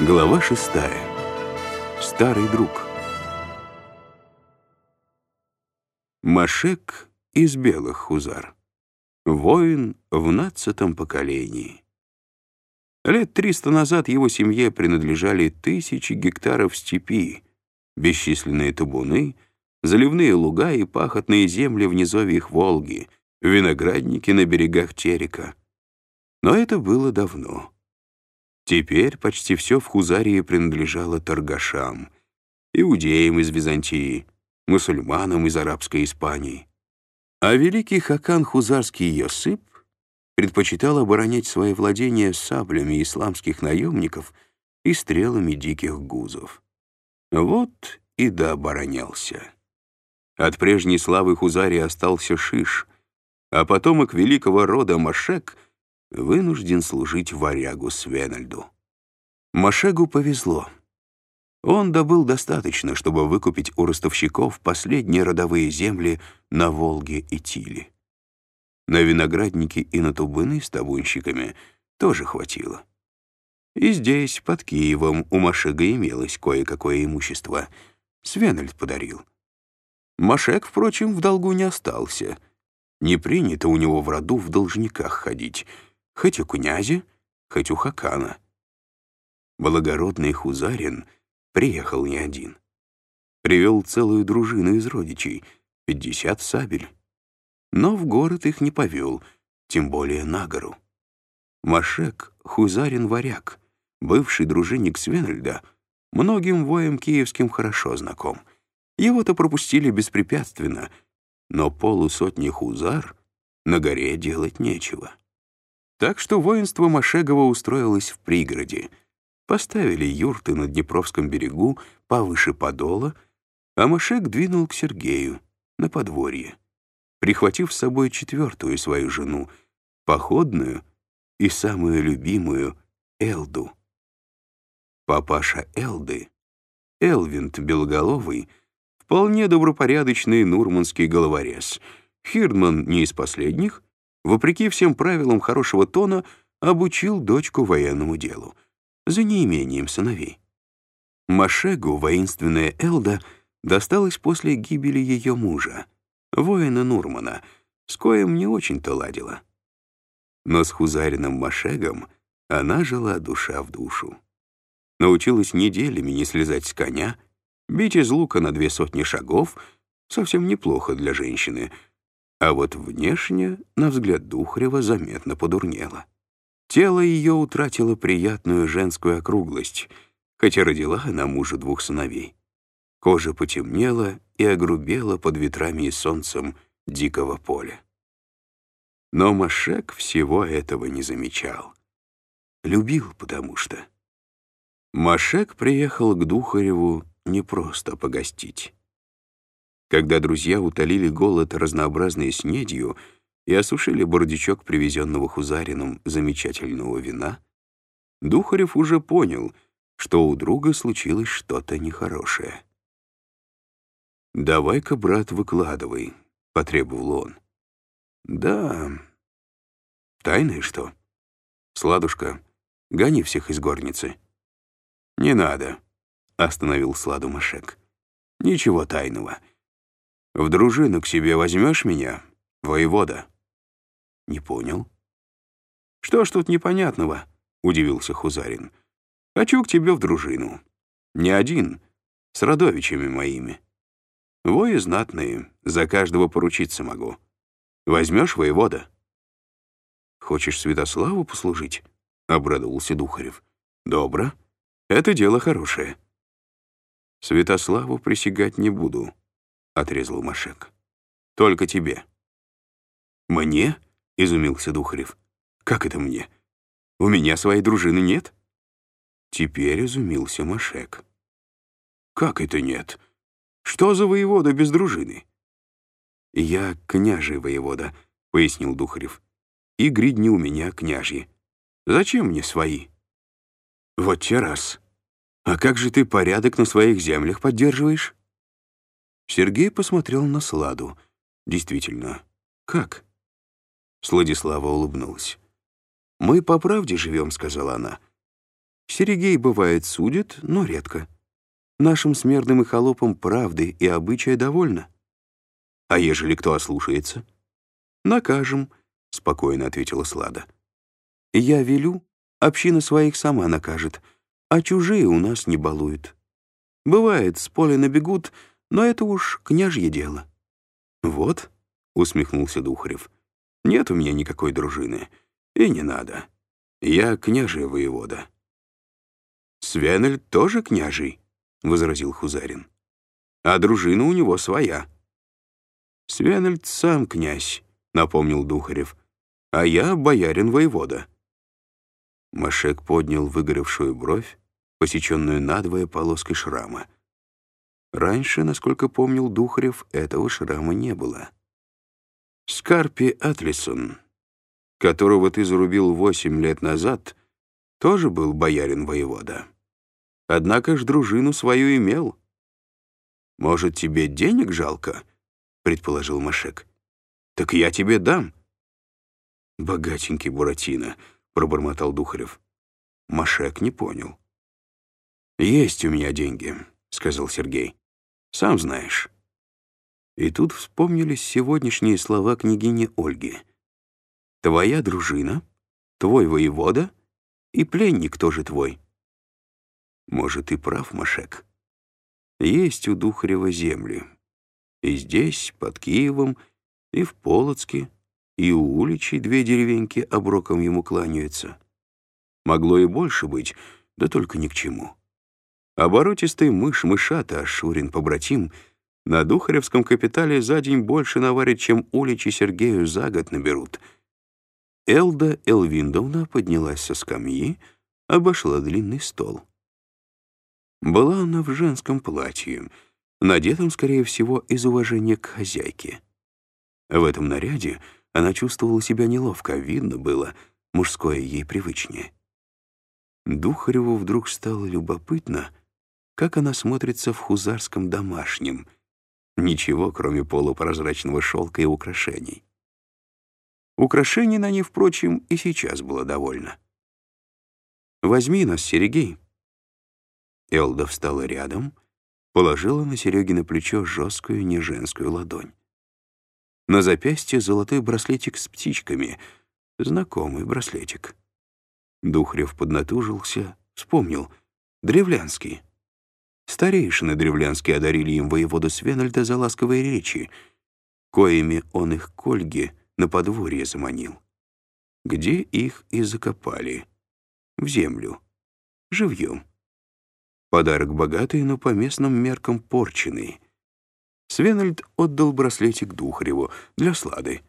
Глава шестая. Старый друг. Машек из белых хузар. Воин в нацатом поколении. Лет триста назад его семье принадлежали тысячи гектаров степи, бесчисленные табуны, заливные луга и пахотные земли в низовьях Волги, виноградники на берегах Терека. Но это было давно. Теперь почти все в Хузарии принадлежало торгашам, иудеям из Византии, мусульманам из арабской Испании. А великий хакан Хузарский Йосип предпочитал оборонять свои владения саблями исламских наемников и стрелами диких гузов. Вот и дооборонялся. От прежней славы Хузарии остался Шиш, а потомок великого рода Машек — вынужден служить варягу Свенальду. Машегу повезло. Он добыл достаточно, чтобы выкупить у ростовщиков последние родовые земли на Волге и Тиле. На виноградники и на тубыны с табунщиками тоже хватило. И здесь, под Киевом, у Машега имелось кое-какое имущество. Свенальд подарил. Машек, впрочем, в долгу не остался. Не принято у него в роду в должниках ходить — хоть у князя, хоть у хакана. Благородный хузарин приехал не один. Привел целую дружину из родичей, пятьдесят сабель. Но в город их не повел, тем более на гору. Машек — хузарин-варяг, бывший дружинник Свенельда, многим воям киевским хорошо знаком. Его-то пропустили беспрепятственно, но полусотни хузар на горе делать нечего. Так что воинство Машегова устроилось в пригороде. Поставили юрты на Днепровском берегу повыше подола, а Машек двинул к Сергею на подворье, прихватив с собой четвертую свою жену, походную и самую любимую Элду. Папаша Элды, Элвинт Белоголовый, вполне добропорядочный нурманский головорез, Хирдман не из последних — вопреки всем правилам хорошего тона, обучил дочку военному делу, за неимением сыновей. Машегу воинственная Элда досталась после гибели ее мужа, воина Нурмана, с коем не очень-то ладила. Но с Хузарином Машегом она жила душа в душу. Научилась неделями не слезать с коня, бить из лука на две сотни шагов — совсем неплохо для женщины — а вот внешне, на взгляд Духарева, заметно подурнело. Тело ее утратило приятную женскую округлость, хотя родила она мужа двух сыновей. Кожа потемнела и огрубела под ветрами и солнцем дикого поля. Но Машек всего этого не замечал. Любил, потому что. Машек приехал к Духареву не просто погостить. Когда друзья утолили голод разнообразной снедью и осушили бордючок привезенного Хузарином замечательного вина, Духарев уже понял, что у друга случилось что-то нехорошее. «Давай-ка, брат, выкладывай», — потребовал он. «Да... Тайное что? Сладушка, гони всех из горницы». «Не надо», — остановил Сладу Машек. «Ничего тайного. В дружину к себе возьмешь меня, воевода?» «Не понял». «Что ж тут непонятного?» — удивился Хузарин. «Хочу к тебе в дружину. Не один, с родовичами моими. Вои знатные, за каждого поручиться могу. Возьмешь воевода?» «Хочешь Святославу послужить?» — обрадовался Духарев. «Добро. Это дело хорошее». «Святославу присягать не буду», отрезал Машек. «Только тебе». «Мне?» — изумился Духарев. «Как это мне? У меня своей дружины нет?» Теперь изумился Машек. «Как это нет? Что за воевода без дружины?» «Я княжий воевода», — пояснил Духарев. «И гридни у меня княжьи. Зачем мне свои?» «Вот те раз. А как же ты порядок на своих землях поддерживаешь?» Сергей посмотрел на Сладу. Действительно, как? Сладислава улыбнулась. «Мы по правде живем», — сказала она. Серегей, бывает, судит, но редко. Нашим смертным и холопам правды и обычая довольно. А ежели кто ослушается? Накажем, — спокойно ответила Слада. Я велю, община своих сама накажет, а чужие у нас не балуют. Бывает, с поля набегут, но это уж княжье дело. Вот, — усмехнулся Духарев, — нет у меня никакой дружины, и не надо. Я княжий воевода. Свенель тоже княжий, — возразил Хузарин. «А дружина у него своя». «Свенельд сам князь», — напомнил Духарев, «а я боярин-воевода». Машек поднял выгоревшую бровь, посеченную надвое полоской шрама. Раньше, насколько помнил Духарев, этого шрама не было. Скарпи Атлисон, которого ты зарубил восемь лет назад, тоже был боярин-воевода. Однако ж дружину свою имел. «Может, тебе денег жалко?» — предположил Машек. «Так я тебе дам». «Богатенький Буратино», — пробормотал Духарев. Машек не понял. «Есть у меня деньги», — сказал Сергей. «Сам знаешь». И тут вспомнились сегодняшние слова княгини Ольги. «Твоя дружина, твой воевода и пленник тоже твой». Может, и прав Машек. Есть у Духарева земли. И здесь, под Киевом, и в Полоцке, и у Уличей две деревеньки оброком ему кланяются. Могло и больше быть, да только ни к чему. Оборотистый мышь-мышата, Шурин-побратим, на Духаревском капитале за день больше наварит, чем Уличи Сергею за год наберут. Элда Элвиндовна поднялась со скамьи, обошла длинный стол. Была она в женском платье, надетом, скорее всего, из уважения к хозяйке. В этом наряде она чувствовала себя неловко, видно было, мужское ей привычнее. Духареву вдруг стало любопытно, как она смотрится в хузарском домашнем. Ничего, кроме полупрозрачного шелка и украшений. Украшений на ней, впрочем, и сейчас было довольно. «Возьми нас, Серегей», Элда встала рядом, положила на Серегина плечо жесткую неженскую ладонь. На запястье золотой браслетик с птичками, знакомый браслетик. Духрев поднатужился, вспомнил. Древлянский. Старейшины древлянские одарили им воеводу Свенальда за ласковые речи, коими он их к Ольге на подворье заманил. Где их и закопали? В землю. Живьем. Подарок богатый, но по местным меркам порченный. Свенальд отдал браслетик Духареву для Слады.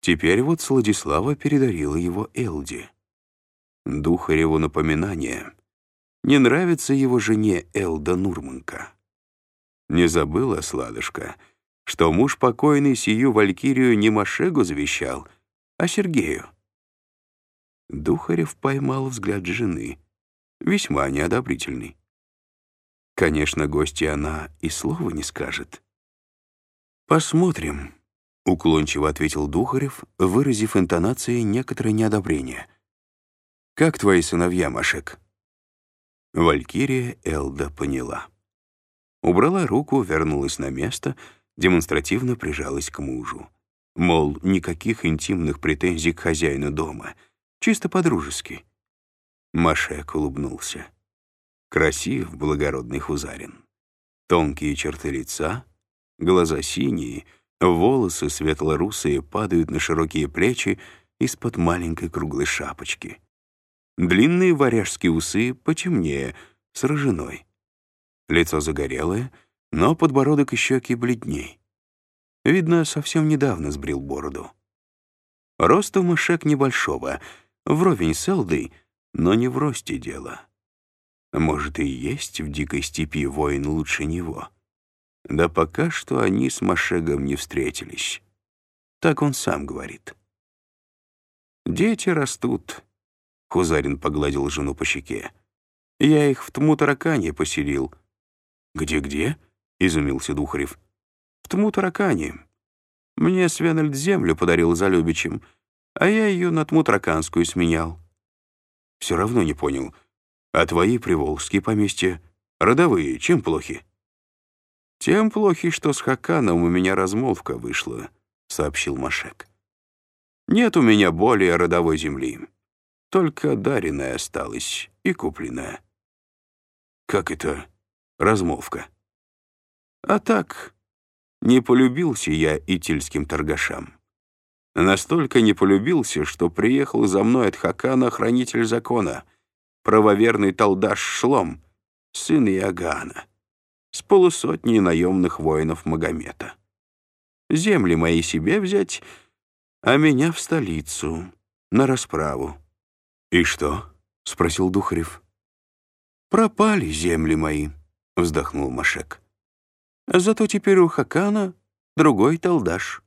Теперь вот Сладислава передарила его Элде. Духареву напоминание. Не нравится его жене Элда Нурманка. Не забыла Сладушка, что муж покойный сию валькирию не Машегу завещал, а Сергею. Духарев поймал взгляд жены, весьма неодобрительный. Конечно, гости она и слова не скажет. «Посмотрим», — уклончиво ответил Духарев, выразив интонацией некоторое неодобрение. «Как твои сыновья, Машек?» Валькирия Элда поняла. Убрала руку, вернулась на место, демонстративно прижалась к мужу. Мол, никаких интимных претензий к хозяину дома, чисто по-дружески. Машек улыбнулся. Красив благородный Хузарин. Тонкие черты лица, глаза синие, волосы светло-русые падают на широкие плечи из-под маленькой круглой шапочки. Длинные варяжские усы потемнее, с рыжиной. Лицо загорелое, но подбородок и щеки бледней. Видно, совсем недавно сбрил бороду. Роста мышек небольшого, вровень с Элдой, но не в росте дело. Может, и есть в дикой степи воин лучше него. Да пока что они с Машегом не встретились. Так он сам говорит. «Дети растут», — Хузарин погладил жену по щеке. «Я их в Тму-Таракане поселил». «Где-где?» — изумился Духарев. «В Тму-Таракане. Мне Свенальд землю подарил за Любичем, а я ее на Тму-Тараканскую сменял». «Все равно не понял». А твои приволжские поместья, родовые, чем плохи? Тем плохи, что с Хаканом у меня размолвка вышла, сообщил Машек. Нет у меня более родовой земли. Только даренная осталась и купленная. Как это размолвка? А так, не полюбился я итильским торгашам. Настолько не полюбился, что приехал за мной от Хакана хранитель закона, правоверный Талдаш Шлом, сын Иоганна, с полусотней наемных воинов Магомета. Земли мои себе взять, а меня в столицу, на расправу. «И что?» — спросил Духарев. «Пропали земли мои», — вздохнул Машек. «Зато теперь у Хакана другой талдаш».